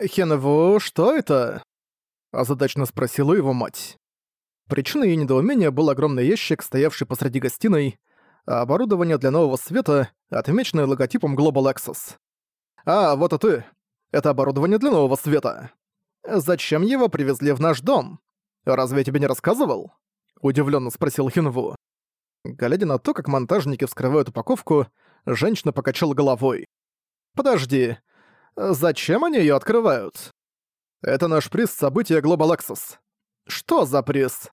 «Хенву, что это?» – озадачно спросила его мать. Причиной ее недоумения был огромный ящик, стоявший посреди гостиной, а оборудование для нового света, отмеченное логотипом Global Access. «А, вот и ты. Это оборудование для нового света. Зачем его привезли в наш дом? Разве я тебе не рассказывал?» Удивленно спросил Хинву. Глядя на то, как монтажники вскрывают упаковку, женщина покачала головой. «Подожди, зачем они ее открывают?» «Это наш приз события Global Access». «Что за приз?»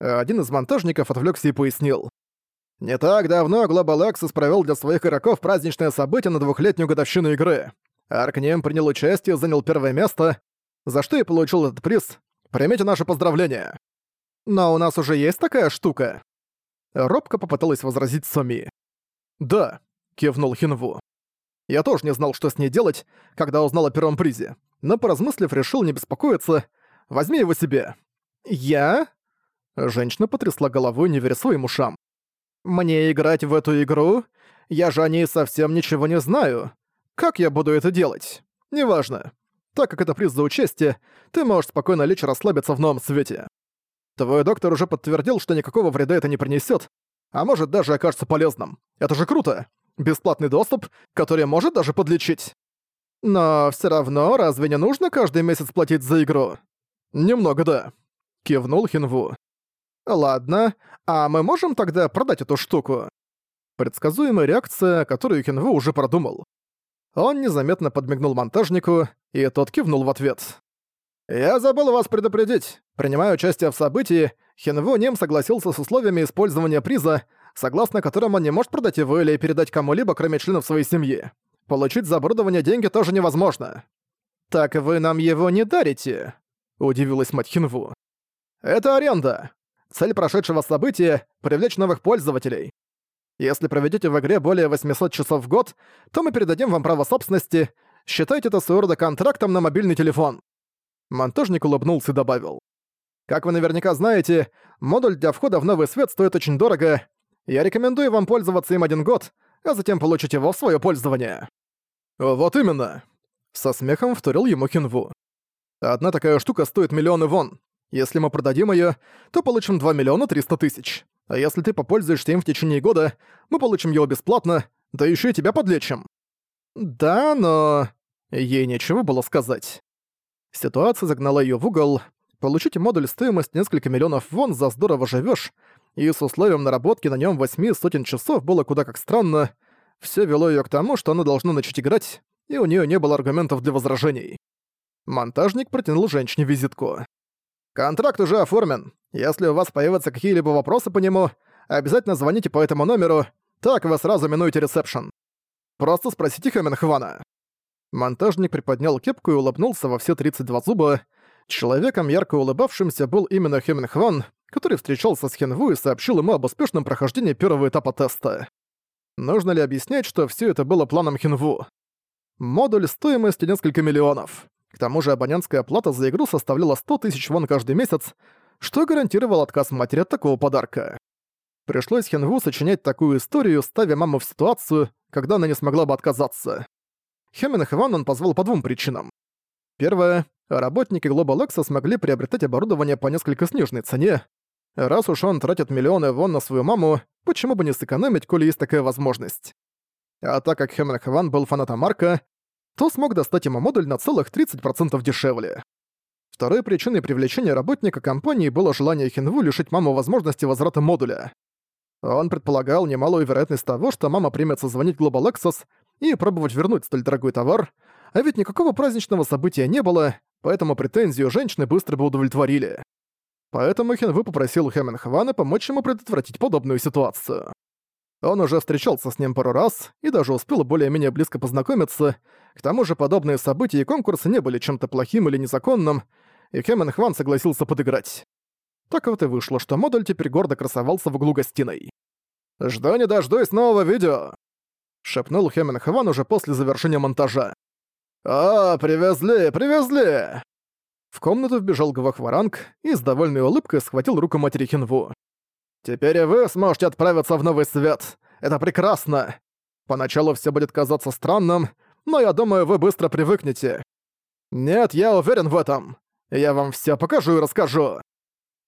Один из монтажников отвлекся и пояснил. Не так давно Global Access провел для своих игроков праздничное событие на двухлетнюю годовщину игры. Аркнем принял участие, занял первое место, за что и получил этот приз. Примите наши поздравления. Но у нас уже есть такая штука. Робко попыталась возразить Соми. «Да», — кивнул Хинву. «Я тоже не знал, что с ней делать, когда узнал о первом призе, но, поразмыслив, решил не беспокоиться. Возьми его себе». «Я?» Женщина потрясла головой, не веря своим ушам. «Мне играть в эту игру? Я же о ней совсем ничего не знаю. Как я буду это делать? Неважно. Так как это приз за участие, ты можешь спокойно лечь расслабиться в новом свете. Твой доктор уже подтвердил, что никакого вреда это не принесет, а может даже окажется полезным. Это же круто. Бесплатный доступ, который может даже подлечить. Но все равно, разве не нужно каждый месяц платить за игру? Немного да. Кивнул Хинву. Ладно, а мы можем тогда продать эту штуку? Предсказуемая реакция, которую Хинву уже продумал. Он незаметно подмигнул монтажнику, и тот кивнул в ответ. «Я забыл вас предупредить. Принимая участие в событии, Хинву Ним согласился с условиями использования приза, согласно которым он не может продать его или передать кому-либо, кроме членов своей семьи. Получить за оборудование деньги тоже невозможно». «Так вы нам его не дарите?» – удивилась мать. «Это аренда. Цель прошедшего события — привлечь новых пользователей. Если проведете в игре более 800 часов в год, то мы передадим вам право собственности. Считайте это своего рода контрактом на мобильный телефон». Монтажник улыбнулся и добавил. «Как вы наверняка знаете, модуль для входа в новый свет стоит очень дорого. Я рекомендую вам пользоваться им один год, а затем получить его в свое пользование». «Вот именно!» Со смехом вторил ему Хинву. «Одна такая штука стоит миллионы вон. Если мы продадим её, то получим 2 миллиона 300 тысяч. А если ты попользуешься им в течение года, мы получим его бесплатно, да ещё и тебя подлечим». «Да, но...» Ей нечего было сказать. Ситуация загнала её в угол. Получить модуль стоимость несколько миллионов вон за здорово живёшь, и с условием наработки на нём восьми сотен часов было куда как странно. Всё вело её к тому, что она должна начать играть, и у неё не было аргументов для возражений. Монтажник протянул женщине визитку. Контракт уже оформлен. Если у вас появятся какие-либо вопросы по нему, обязательно звоните по этому номеру, так вы сразу минуете ресепшн. Просто спросите Хэминхвана». Монтажник приподнял кепку и улыбнулся во все 32 зуба. Человеком, ярко улыбавшимся, был именно Хэминхван, который встречался с Хенву и сообщил ему об успешном прохождении первого этапа теста. Нужно ли объяснять, что все это было планом Хенву? Модуль стоимостью несколько миллионов. К тому же абонентская плата за игру составляла 100 тысяч вон каждый месяц, что гарантировал отказ матери от такого подарка. Пришлось Хенву сочинять такую историю, ставя маму в ситуацию, когда она не смогла бы отказаться. Хемен Хван он позвал по двум причинам. Первое. Работники Global X смогли приобретать оборудование по несколько сниженной цене. Раз уж он тратит миллионы вон на свою маму, почему бы не сэкономить, коли есть такая возможность? А так как Хемен Хван был фанатом Марка, то смог достать ему модуль на целых 30% дешевле. Второй причиной привлечения работника компании было желание Хинву лишить маму возможности возврата модуля. Он предполагал немалую вероятность того, что мама примется звонить Global Access и пробовать вернуть столь дорогой товар, а ведь никакого праздничного события не было, поэтому претензию женщины быстро бы удовлетворили. Поэтому Хинву попросил Хэмен Хвана помочь ему предотвратить подобную ситуацию. Он уже встречался с ним пару раз и даже успел более-менее близко познакомиться. К тому же подобные события и конкурсы не были чем-то плохим или незаконным, и Хэмэн Хван согласился подыграть. Так вот и вышло, что модуль теперь гордо красовался в углу гостиной. «Жду не дождусь нового видео!» — шепнул Хэмэн Хван уже после завершения монтажа. «О, привезли, привезли!» В комнату вбежал Гвахваранг и с довольной улыбкой схватил руку матери Хинву. Теперь и вы сможете отправиться в новый свет. Это прекрасно. Поначалу все будет казаться странным, но я думаю, вы быстро привыкнете. «Нет, я уверен в этом. Я вам все покажу и расскажу.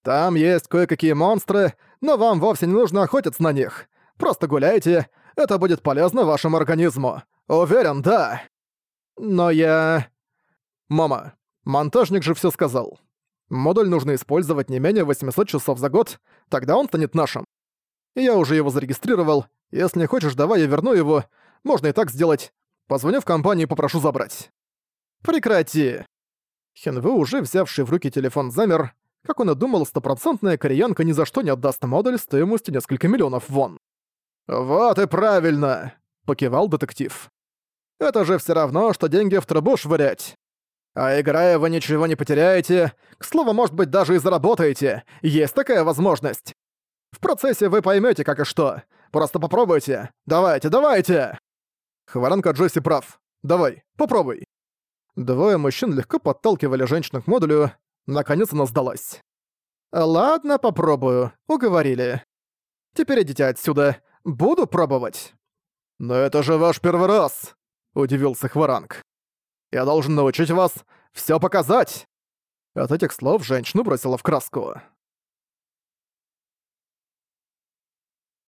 Там есть кое-какие монстры, но вам вовсе не нужно охотиться на них. Просто гуляйте, это будет полезно вашему организму. Уверен, да. Но я... Мама, монтажник же все сказал. Модуль нужно использовать не менее 800 часов за год, тогда он станет нашим. Я уже его зарегистрировал. Если не хочешь, давай я верну его. Можно и так сделать. Позвоню в компанию и попрошу забрать. Прекрати. Хенвы, уже взявший в руки телефон, замер. Как он и думал, стопроцентная кореянка ни за что не отдаст модуль стоимостью несколько миллионов вон. «Вот и правильно!» — покивал детектив. «Это же все равно, что деньги в трубу швырять. А играя, вы ничего не потеряете. К слову, может быть, даже и заработаете. Есть такая возможность. В процессе вы поймете, как и что. Просто попробуйте. Давайте, давайте!» Хваранка Джесси прав. Давай, попробуй. Двое мужчин легко подталкивали женщину к модулю. Наконец она сдалась. «Ладно, попробую. Уговорили. Теперь идите отсюда. Буду пробовать». «Но это же ваш первый раз!» — удивился Хваранг. «Я должен научить вас все показать!» От этих слов женщину бросила в краску.